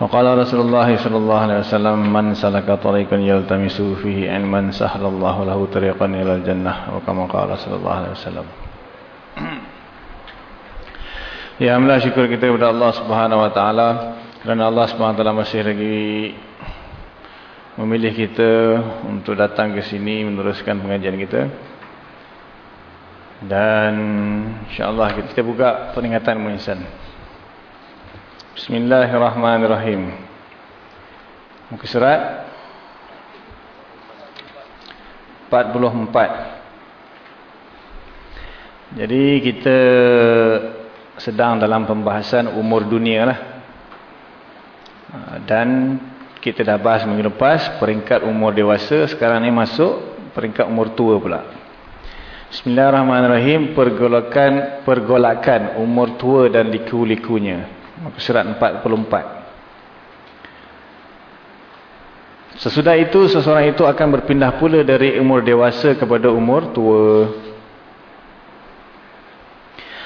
وقال رسول الله صلى الله عليه وسلم من سلك طريقا يلتمس فيه علما سهل الله له طريقا إلى الجنة وكما قال صلى الله عليه وسلم Ya alhamdulillah syukur kita kepada Allah Subhanahu wa taala kerana Allah Subhanahu wa taala masih lagi memilih kita untuk datang ke sini meneruskan pengajian kita. Dan insya-Allah kita buka peringatan menginsan. Bismillahirrahmanirrahim. Muka surat 44. Jadi kita sedang dalam pembahasan umur dunia lah. Dan kita dah bahas minggu lepas peringkat umur dewasa, sekarang ni masuk peringkat umur tua pula. Bismillahirrahmanirrahim, pergolakan pergolakan umur tua dan liku-likunya. Surat 44. Sesudah itu, seseorang itu akan berpindah pula dari umur dewasa kepada umur tua.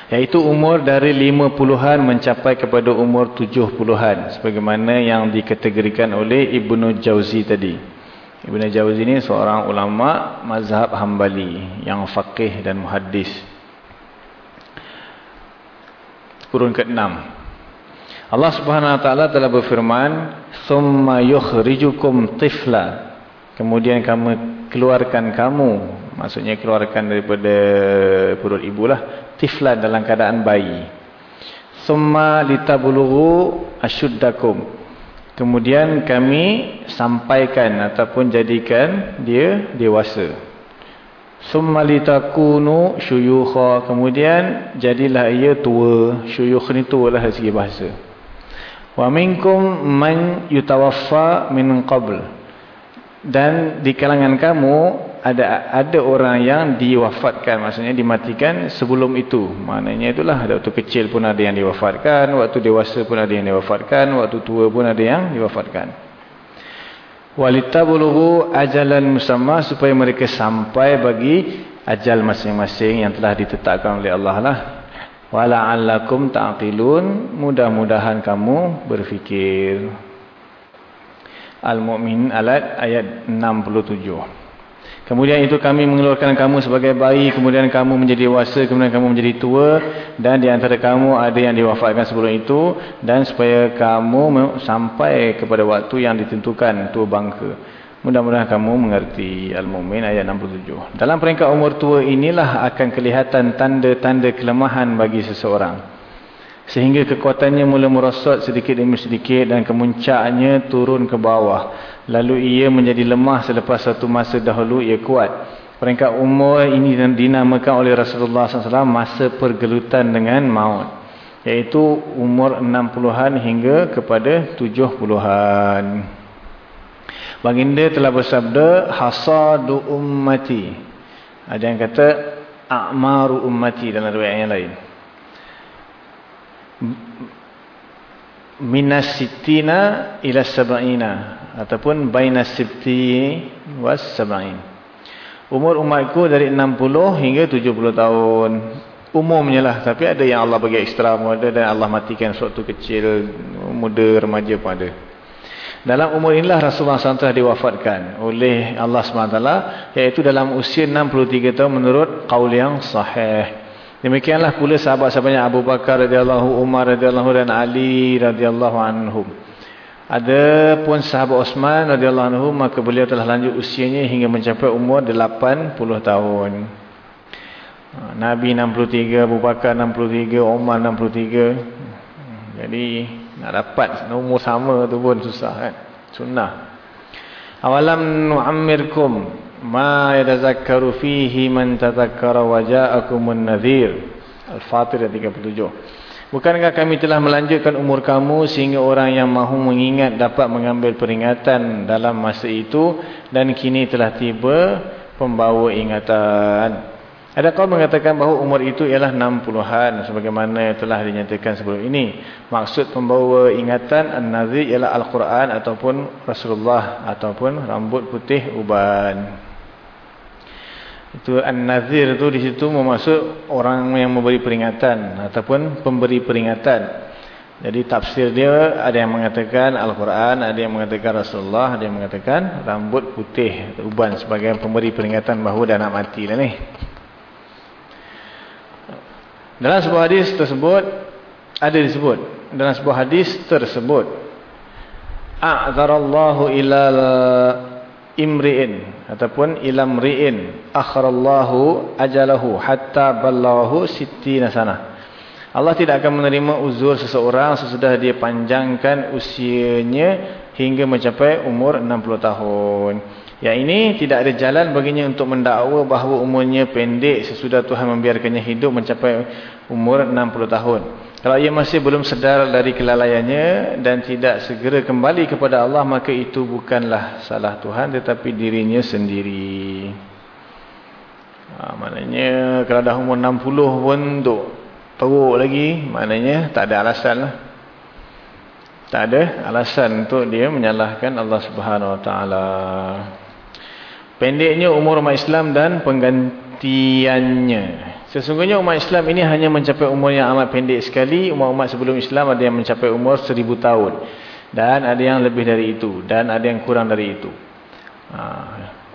Iaitu umur dari 50-an mencapai kepada umur 70-an. Sebagaimana yang dikategorikan oleh Ibnu Jauzi tadi. Ibnu Jauzi ini seorang ulama mazhab hambali. Yang faqih dan muhaddis. Kurun ke-6. Allah Subhanahu wa taala telah berfirman, "Tsumma yukhrijukum tifla." Kemudian kamu keluarkan kamu, maksudnya keluarkan daripada perut ibulah, tifla dalam keadaan bayi. "Tsumma litabulughu asyuddakum." Kemudian kami sampaikan ataupun jadikan dia dewasa. "Tsumma litakunu syuyukha." Kemudian jadilah ia tua. Syuyukh ni tua lah segi bahasa. Wa minkum man yutawaffa min qabl. Dan di kalangan kamu ada ada orang yang diwafatkan, maksudnya dimatikan sebelum itu. Maknanya itulah waktu kecil pun ada yang diwafatkan, waktu dewasa pun ada yang diwafatkan, waktu tua pun ada yang diwafatkan. Walitabulughu ajalan musamma supaya mereka sampai bagi ajal masing-masing yang telah ditetapkan oleh Allah lah. Wala'allakum ta'qilun. Mudah-mudahan kamu berfikir. Al-Mu'min alat ayat 67. Kemudian itu kami mengeluarkan kamu sebagai bayi, kemudian kamu menjadi dewasa, kemudian kamu menjadi tua dan di antara kamu ada yang diwafatkan sebelum itu dan supaya kamu sampai kepada waktu yang ditentukan tua bangka. Mudah-mudahan kamu mengerti Al-Mu'min ayat 67. Dalam peringkat umur tua inilah akan kelihatan tanda-tanda kelemahan bagi seseorang. Sehingga kekuatannya mula merosot sedikit demi sedikit dan kemuncaknya turun ke bawah. Lalu ia menjadi lemah selepas satu masa dahulu ia kuat. Peringkat umur ini dinamakan oleh Rasulullah SAW masa pergelutan dengan maut. Iaitu umur 60-an hingga kepada 70-an. Baginda telah bersabda hasadu ummati. Ada yang kata a'maru ummati dalam riwayat yang lain. Minas sitina ila sab'ina ataupun bainas sibti was sab'in. Umur umatku dari 60 hingga 70 tahun. Umumnya lah. Tapi ada yang Allah bagi ekstra muda dan Allah matikan suatu kecil, muda, remaja pun ada. Dalam umur inilah Rasulullah SAW diwafatkan oleh Allah SWT iaitu dalam usia 63 tahun menurut qaul yang sahih. Demikianlah pula sahabat-sahabatnya Abu Bakar radhiyallahu Umar radhiyallahu dan Ali radhiyallahu anhum. Ada pun sahabat Osman radhiyallahu anhu maka beliau telah lanjut usianya hingga mencapai umur 80 tahun. Nabi 63, Abu Bakar 63, Umar 63. Jadi nak dapat umur sama tu pun susah kan. Sunnah. Awalam nu'ammirkum ma yatazakkaru fihi man tadhakkara wa ja'akumun nadhir. Al-Fatir 37. Bukankah kami telah melanjutkan umur kamu sehingga orang yang mahu mengingat dapat mengambil peringatan dalam masa itu dan kini telah tiba pembawa ingatan. Ada kau mengatakan bahawa umur itu ialah 60-an sebagaimana telah dinyatakan sebelum ini. Maksud pembawa ingatan An-Nazir ialah Al-Quran ataupun Rasulullah ataupun rambut putih uban. Itu An-Nazir tu di situ memaksud orang yang memberi peringatan ataupun pemberi peringatan. Jadi tafsir dia ada yang mengatakan Al-Quran, ada yang mengatakan Rasulullah, ada yang mengatakan rambut putih uban sebagai pemberi peringatan bahawa dah nak mati lah ni. Dalam sebuah hadis tersebut ada disebut. Dalam sebuah hadis tersebut a'zarallahu ilal imri'in ataupun ilam ri'in akharallahu ajalahu hatta ballahu sittina sana Allah tidak akan menerima uzur seseorang sesudah dia panjangkan usianya hingga mencapai umur 60 tahun yang ini tidak ada jalan baginya untuk mendakwa bahawa umurnya pendek sesudah Tuhan membiarkannya hidup mencapai umur 60 tahun kalau ia masih belum sedar dari kelalaiannya dan tidak segera kembali kepada Allah, maka itu bukanlah salah Tuhan tetapi dirinya sendiri. Ha, maknanya kalau dah umur 60 pun untuk teruk lagi, maknanya tak ada alasan lah. Tak ada alasan untuk dia menyalahkan Allah Subhanahu Wa Taala. Pendeknya umur umat Islam dan penggantiannya. Sesungguhnya umat Islam ini hanya mencapai umur yang amat pendek sekali. Umat-umat sebelum Islam ada yang mencapai umur seribu tahun. Dan ada yang lebih dari itu. Dan ada yang kurang dari itu. Ha.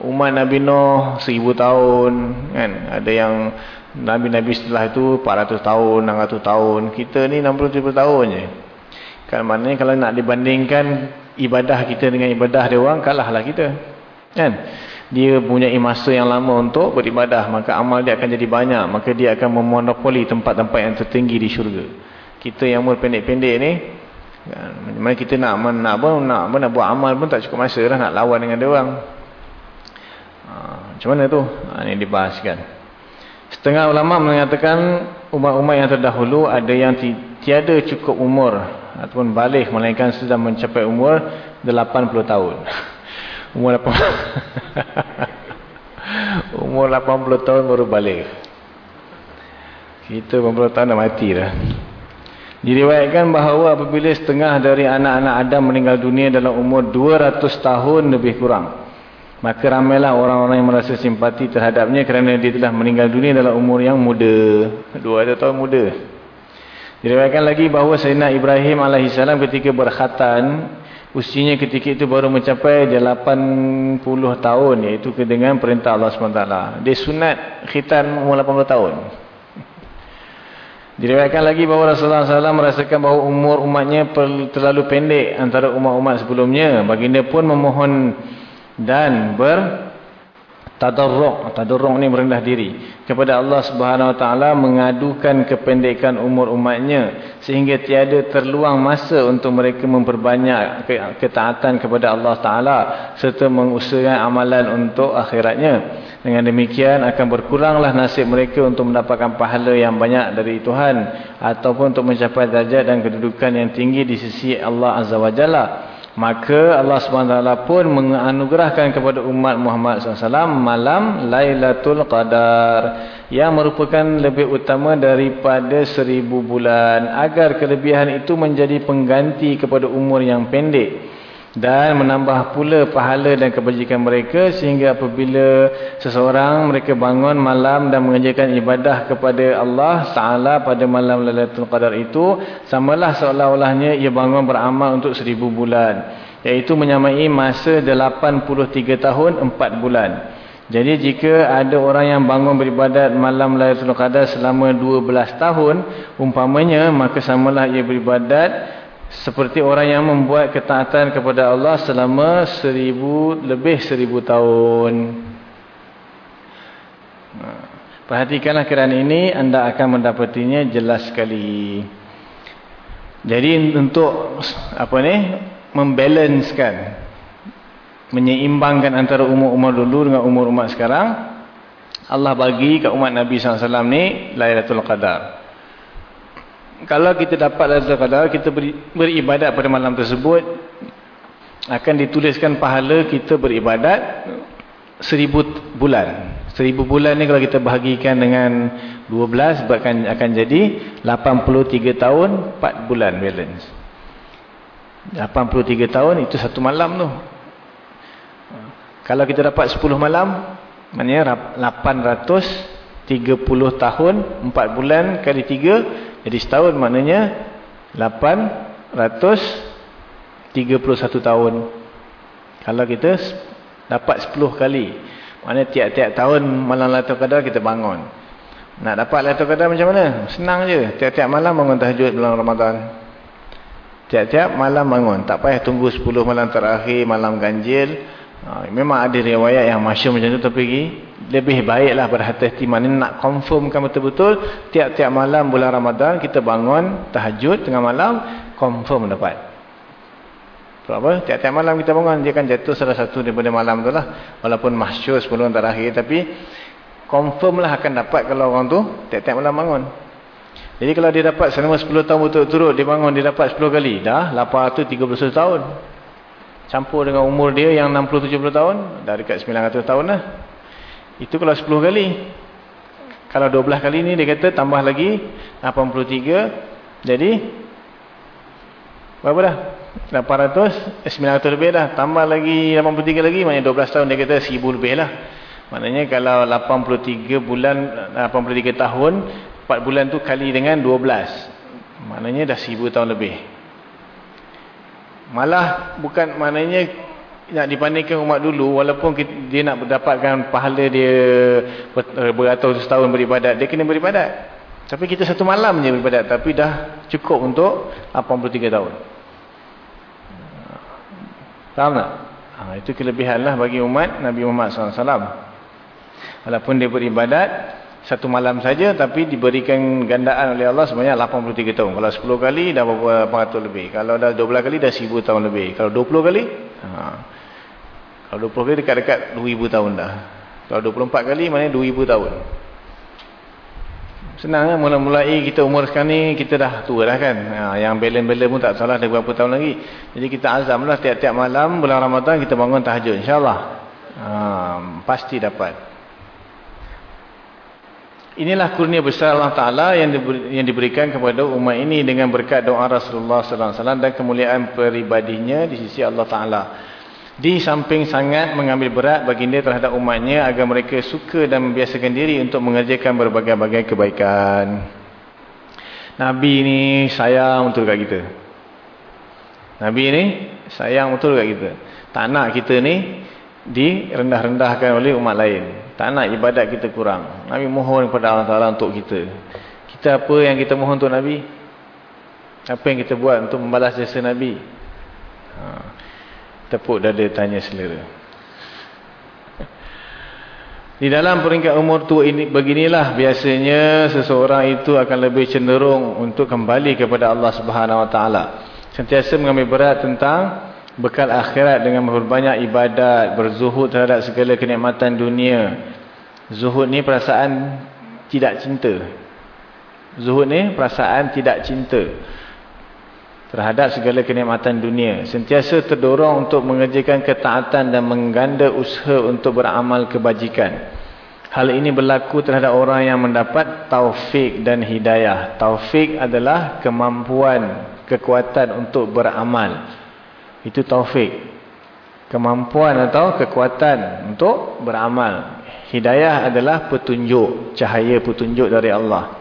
Umat Nabi Nuh seribu tahun. Kan? Ada yang Nabi-Nabi setelah itu 400 tahun, 600 tahun. Kita ni 60-70 tahun je. Kan maknanya kalau nak dibandingkan ibadah kita dengan ibadah dia orang, kalahlah kita. Kan? Dia punya masa yang lama untuk beribadah maka amal dia akan jadi banyak maka dia akan memonopoli tempat-tempat yang tertinggi di syurga. Kita yang umur pendek-pendek ni kan, mana kita nak nak apa nak, apa, nak buat amal pun tak cukup masa lah nak lawan dengan dia orang. Ha, macam mana tu? Ha, ini dibahaskan. Setengah ulama mengatakan umat-umat yang terdahulu ada yang tiada cukup umur ataupun balik melainkan sudah mencapai umur 80 tahun Umur 80 Umur 80 tahun baru balik. Kita 80 tahun dah mati dah. Diriwayatkan bahawa apabila setengah dari anak-anak Adam meninggal dunia dalam umur 200 tahun lebih kurang Maka ramailah orang-orang yang merasa simpati terhadapnya kerana dia telah meninggal dunia dalam umur yang muda. 200 tahun muda. Diriwayatkan lagi bahawa Sayyidina Ibrahim AS ketika berkhatan Usianya ketika itu baru mencapai 80 tahun iaitu dengan perintah Allah SWT. Dia sunat khitan umur 80 tahun. Diriwayatkan lagi bahawa Rasulullah SAW merasakan bahawa umur umatnya terlalu pendek antara umat-umat sebelumnya. Baginda pun memohon dan ber tadarruk. Tadarruk ni merendah diri. Kepada Allah Subhanahu wa taala mengadukan kependekan umur umatnya sehingga tiada terluang masa untuk mereka memperbanyak ketaatan kepada Allah taala serta mengusahakan amalan untuk akhiratnya. Dengan demikian akan berkuranglah nasib mereka untuk mendapatkan pahala yang banyak dari Tuhan ataupun untuk mencapai darjat dan kedudukan yang tinggi di sisi Allah azza wajalla Maka Allah SWT pun menganugerahkan kepada umat Muhammad SAW malam Lailatul Qadar yang merupakan lebih utama daripada seribu bulan agar kelebihan itu menjadi pengganti kepada umur yang pendek dan menambah pula pahala dan kebajikan mereka sehingga apabila seseorang mereka bangun malam dan mengerjakan ibadah kepada Allah Taala pada malam Lailatul Qadar itu samalah seolah-olahnya ia bangun beramal untuk seribu bulan iaitu menyamai masa 83 tahun 4 bulan. Jadi jika ada orang yang bangun beribadat malam Lailatul Qadar selama 12 tahun umpamanya maka samalah ia beribadat seperti orang yang membuat ketaatan kepada Allah selama seribu lebih seribu tahun. Ha. Perhatikanlah kerana ini anda akan mendapatinya jelas sekali. Jadi untuk apa ni membalancekan menyeimbangkan antara umur-umur dulu dengan umur umat sekarang Allah bagi kat umat Nabi SAW ni Lailatul Qadar kalau kita dapat Lailatul Qadar kita beri, beribadat pada malam tersebut akan dituliskan pahala kita beribadat seribu bulan. Seribu bulan ni kalau kita bahagikan dengan 12 akan, akan jadi 83 tahun 4 bulan balance. 83 tahun itu satu malam tu. Kalau kita dapat 10 malam Maknanya 830 tahun 4 bulan kali 3 jadi setahun maknanya 831 tahun. Kalau kita dapat 10 kali. Maknanya tiap-tiap tahun malam Lailatul Qadar kita bangun. Nak dapat Lailatul Qadar macam mana? Senang je. Tiap-tiap malam bangun tahajud bulan Ramadan. Tiap-tiap malam bangun. Tak payah tunggu 10 malam terakhir, malam ganjil. Ha, memang ada riwayat yang masyur macam tu tapi lebih baiklah berhati-hati mana nak confirmkan betul-betul tiap-tiap malam bulan Ramadan kita bangun tahajud tengah malam confirm dapat. Sebab apa? Tiap-tiap malam kita bangun dia akan jatuh salah satu daripada malam tu lah. Walaupun masyur 10 terakhir tapi confirm lah akan dapat kalau orang tu tiap-tiap malam bangun. Jadi kalau dia dapat selama 10 tahun betul-betul dia bangun dia dapat 10 kali dah 831 tahun. Campur dengan umur dia yang 60-70 tahun. Dah dekat 900 tahun lah. Itu kalau 10 kali. Kalau 12 kali ni dia kata tambah lagi 83. Jadi. Berapa dah? 800. Eh, 900 lebih dah. Tambah lagi 83 lagi. Maknanya 12 tahun dia kata 1000 lebih lah. Maknanya kalau 83 bulan. 83 tahun. 4 bulan tu kali dengan 12. Maknanya dah 1000 tahun lebih. Malah bukan maknanya nak dibandingkan umat dulu walaupun dia nak mendapatkan pahala dia beratus tahun beribadat dia kena beribadat. Tapi kita satu malam je beribadat tapi dah cukup untuk 83 tahun. Faham tak? Ha, itu kelebihan lah bagi umat Nabi Muhammad SAW walaupun dia beribadat satu malam saja tapi diberikan gandaan oleh Allah sebanyak 83 tahun. Kalau 10 kali dah berapa ratus lebih. Kalau dah 12 kali dah 1000 tahun lebih. Kalau 20 kali ha. Kalau 20 kali dekat-dekat 2000 tahun dah. Kalau 24 kali maknanya 2000 tahun. Senang kan mula-mulai kita umur sekarang ni kita dah tua dah kan. Ha, yang belen-belen pun tak salah dah berapa tahun lagi. Jadi kita azamlah tiap-tiap malam bulan Ramadan kita bangun tahajud insya-Allah. Ha, pasti dapat. Inilah kurnia besar Allah Ta'ala yang, yang diberikan kepada umat ini dengan berkat doa Rasulullah SAW dan kemuliaan peribadinya di sisi Allah Ta'ala. Di samping sangat mengambil berat baginda terhadap umatnya agar mereka suka dan membiasakan diri untuk mengerjakan berbagai-bagai kebaikan. Nabi ini sayang betul kat kita. Nabi ini sayang betul kat kita. Tak nak kita ni direndah-rendahkan oleh umat lain. Tak nak ibadat kita kurang. Nabi mohon kepada Allah Ta'ala untuk kita. Kita apa yang kita mohon untuk Nabi? Apa yang kita buat untuk membalas jasa Nabi? Ha. Tepuk dada tanya selera. Di dalam peringkat umur tua ini beginilah biasanya seseorang itu akan lebih cenderung untuk kembali kepada Allah Subhanahu Wa Taala. Sentiasa mengambil berat tentang bekal akhirat dengan berbanyak ibadat, berzuhud terhadap segala kenikmatan dunia. Zuhud ni perasaan tidak cinta. Zuhud ni perasaan tidak cinta terhadap segala kenikmatan dunia. Sentiasa terdorong untuk mengerjakan ketaatan dan mengganda usaha untuk beramal kebajikan. Hal ini berlaku terhadap orang yang mendapat taufik dan hidayah. Taufik adalah kemampuan, kekuatan untuk beramal. Itu taufik. Kemampuan atau kekuatan untuk beramal. Hidayah adalah petunjuk. Cahaya petunjuk dari Allah.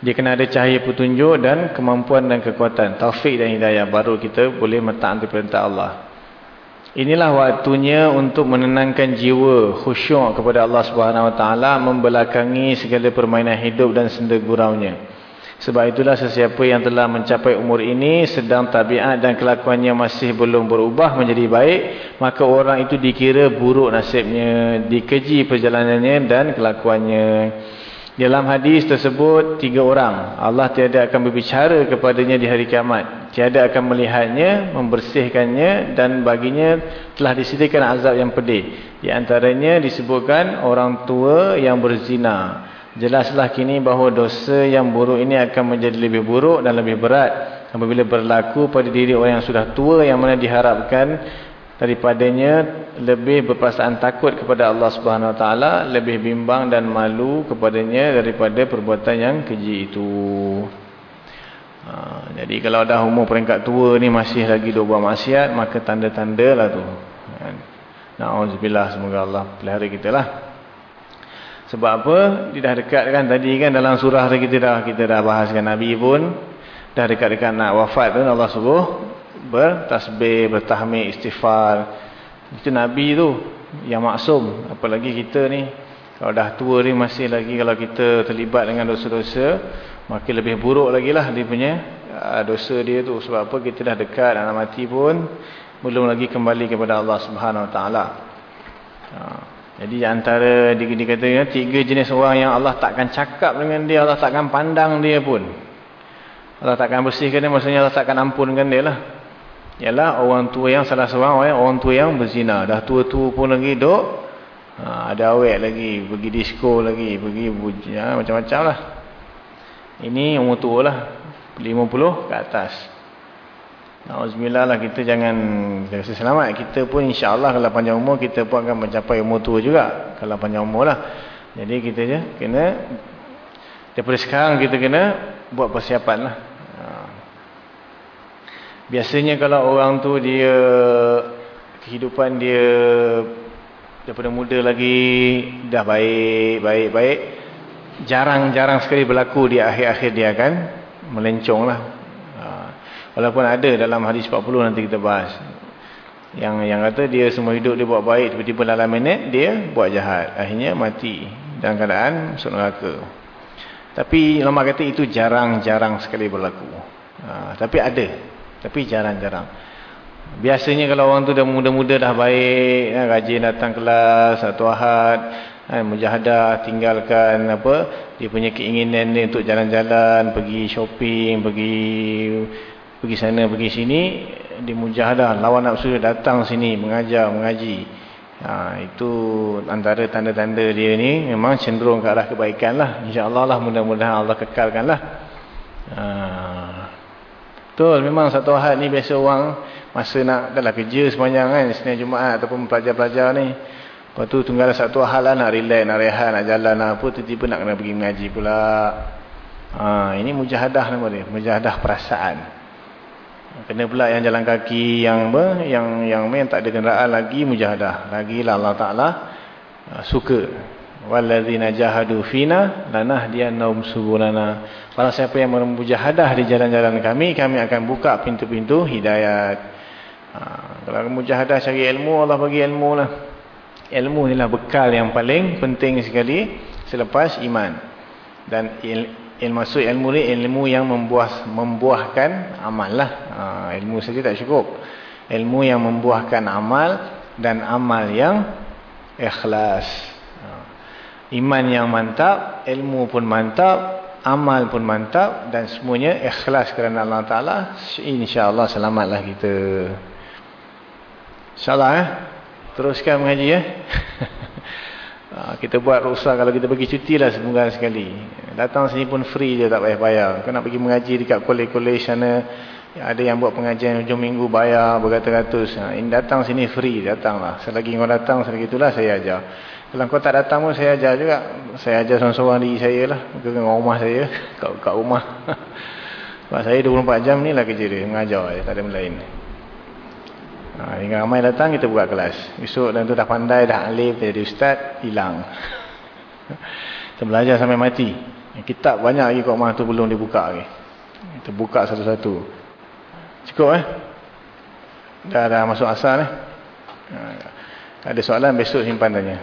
Dia kena ada cahaya petunjuk dan kemampuan dan kekuatan. Taufik dan hidayah. Baru kita boleh mentaati perintah Allah. Inilah waktunya untuk menenangkan jiwa khusyuk kepada Allah Subhanahu Wa Taala membelakangi segala permainan hidup dan senda guraunya. Sebab itulah sesiapa yang telah mencapai umur ini sedang tabiat dan kelakuannya masih belum berubah menjadi baik, maka orang itu dikira buruk nasibnya, dikeji perjalanannya dan kelakuannya. Dalam hadis tersebut, tiga orang. Allah tiada akan berbicara kepadanya di hari kiamat. Tiada akan melihatnya, membersihkannya dan baginya telah disediakan azab yang pedih. Di antaranya disebutkan orang tua yang berzina. Jelaslah kini bahawa dosa yang buruk ini akan menjadi lebih buruk dan lebih berat apabila berlaku pada diri orang yang sudah tua yang mana diharapkan daripadanya lebih berperasaan takut kepada Allah Subhanahu Wa Taala, lebih bimbang dan malu kepadanya daripada perbuatan yang keji itu. Ha, jadi kalau dah umur peringkat tua ni masih lagi dua buah maksiat, maka tanda-tanda lah tu. Kan? Na'udzubillah semoga Allah pelihara kita lah. Sebab apa? Dia dah dekat kan tadi kan dalam surah kita dah kita dah bahaskan Nabi pun dah dekat-dekat nak wafat pun Allah suruh bertasbih, bertahmid, istighfar. Itu Nabi tu yang maksum. Apalagi kita ni kalau dah tua ni masih lagi kalau kita terlibat dengan dosa-dosa makin lebih buruk lagi lah dia punya ah, dosa dia tu. Sebab apa? Kita dah dekat nak mati pun belum lagi kembali kepada Allah Subhanahu Wa Taala. Jadi antara dikatakan tiga jenis orang yang Allah takkan cakap dengan dia, Allah takkan pandang dia pun. Allah takkan bersihkan dia, maksudnya Allah takkan ampunkan dia lah. Ialah orang tua yang salah seorang orang, tua yang berzina. Dah tua-tua pun lagi duk. Ha, ada awet lagi, pergi disco lagi, pergi ya, macam-macam lah. Ini umur tua lah. 50 ke atas. Alhamdulillah lah kita jangan rasa selamat. Kita pun insyaAllah kalau panjang umur kita pun akan mencapai umur tua juga. Kalau panjang umur lah. Jadi kita je kena daripada sekarang kita kena buat persiapan lah. Ha. Biasanya kalau orang tu dia kehidupan dia daripada muda lagi dah baik, baik, baik. Jarang-jarang sekali berlaku di akhir-akhir dia akan melencong lah. Walaupun ada dalam hadis 40 nanti kita bahas. Yang yang kata dia semua hidup dia buat baik, tiba-tiba dalam minit dia buat jahat. Akhirnya mati dalam keadaan masuk neraka. Tapi ulama kata itu jarang-jarang sekali berlaku. Ha, tapi ada. Tapi jarang-jarang. Biasanya kalau orang tu dah muda-muda dah baik, ya, rajin datang kelas, satu ahad, ha, mujahadah, tinggalkan apa, dia punya keinginan dia untuk jalan-jalan, pergi shopping, pergi pergi sana pergi sini di mujahadah. Lawan nafsu datang sini mengajar mengaji. Ha, itu antara tanda-tanda dia ni memang cenderung ke arah kebaikan lah insyaAllah lah mudah-mudahan Allah kekalkan lah ha, betul. Memang satu hari ni biasa orang masa nak dalam kerja sepanjang kan Senin Jumaat ataupun pelajar-pelajar ni. Lepas tu tunggal satu hal lah nak relax nak rehat nak jalan lah apa tiba-tiba nak kena pergi mengaji pula. Ha, ini mujahadah nama dia mujahadah perasaan Kena pula yang jalan kaki yang apa yang yang main tak ada kenderaan lagi mujahadah. Lagilah Allah Taala uh, suka. Wallazina jahadu fina lanahdiyannahum subulana. Para siapa yang bermujahadah di jalan-jalan kami, kami akan buka pintu-pintu hidayat. Ha, kalau mujahadah cari ilmu, Allah bagi ilmu lah. Ilmu inilah bekal yang paling penting sekali selepas iman. Dan ilmu ilmu ni ilmu yang membuah membuahkan amal lah. Ha, ilmu saja tak cukup. Ilmu yang membuahkan amal dan amal yang ikhlas. Ha. iman yang mantap ilmu pun mantap amal pun mantap dan semuanya ikhlas kerana Allah Ta'ala insyaAllah selamatlah kita. insyaAllah eh? Teruskan mengaji ya Ha, kita buat rusak kalau kita pergi cuti lah sebulan sekali. Datang sini pun free je tak payah bayar. Kau nak pergi mengaji dekat kolej-kolej sana. Ada yang buat pengajian hujung minggu bayar beratus-ratus. Ha, datang sini free. Datanglah. Selagi kau datang selagi itulah saya ajar. Kalau kau tak datang pun saya ajar juga. Saya ajar seorang-seorang diri saya lah. Ke rumah saya. Kat, kat rumah. Sebab saya 24 jam ni lah kerja dia. Mengajar je. Tak ada lain. Ha, hingga ramai datang kita buka kelas. Esok dan tu dah pandai, dah alif, jadi ustaz, hilang. kita belajar sampai mati. Kitab banyak lagi kat rumah tu belum dibuka lagi. Kita buka satu-satu. Cukup eh? Dah, dah masuk asal eh? Ha, ada soalan besok simpan tanya.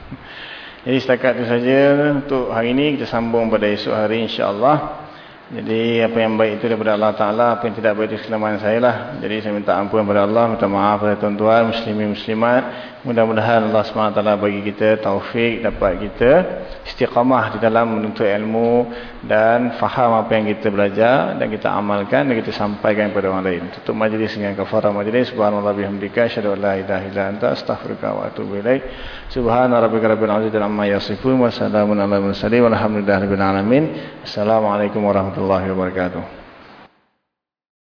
Jadi setakat itu saja untuk hari ini kita sambung pada esok hari insya-Allah. Jadi apa yang baik itu daripada Allah Ta'ala, apa yang tidak baik itu kelemahan saya lah. Jadi saya minta ampun kepada Allah, minta maaf kepada tuan-tuan, muslimin, muslimat. Mudah-mudahan Allah SWT bagi kita taufik, dapat kita istiqamah di dalam menuntut ilmu dan faham apa yang kita belajar dan kita amalkan dan kita sampaikan kepada orang lain. Tutup majlis dengan kafarah majlis. Subhanallah bihamdika, syadu la ilaha illa anta, astaghfirullah wa atubu ilaih. Subhanallah rabbika rabbil azizil amma yasifun, wassalamun ala mursalin, walhamdulillah rabbil alamin. Assalamualaikum warahmatullahi الله وبركاته.